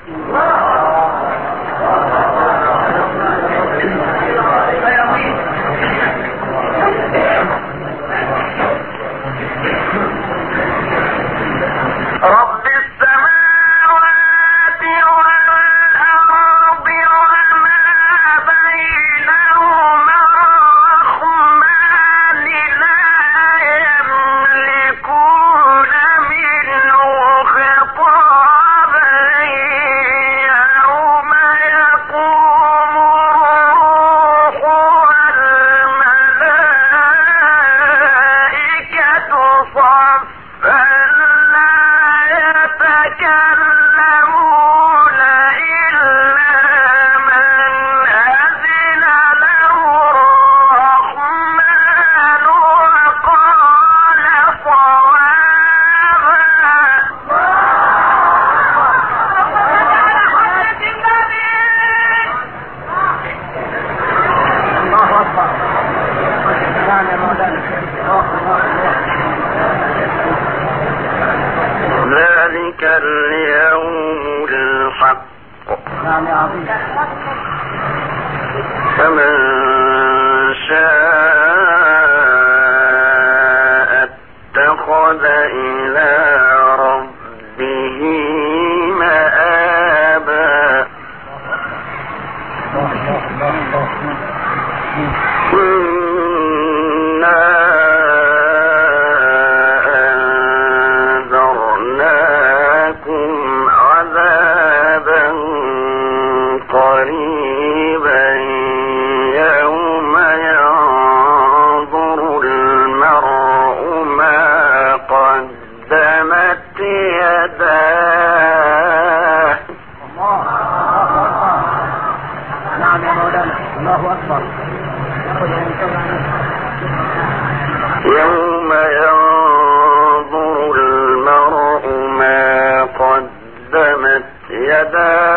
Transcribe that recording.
Yeah. اليوم الحق. نعم فمن شاء اتخذ إلى نعم يا مولانا. الله أكبر. يوم ينظر المرء ما قدمت يداه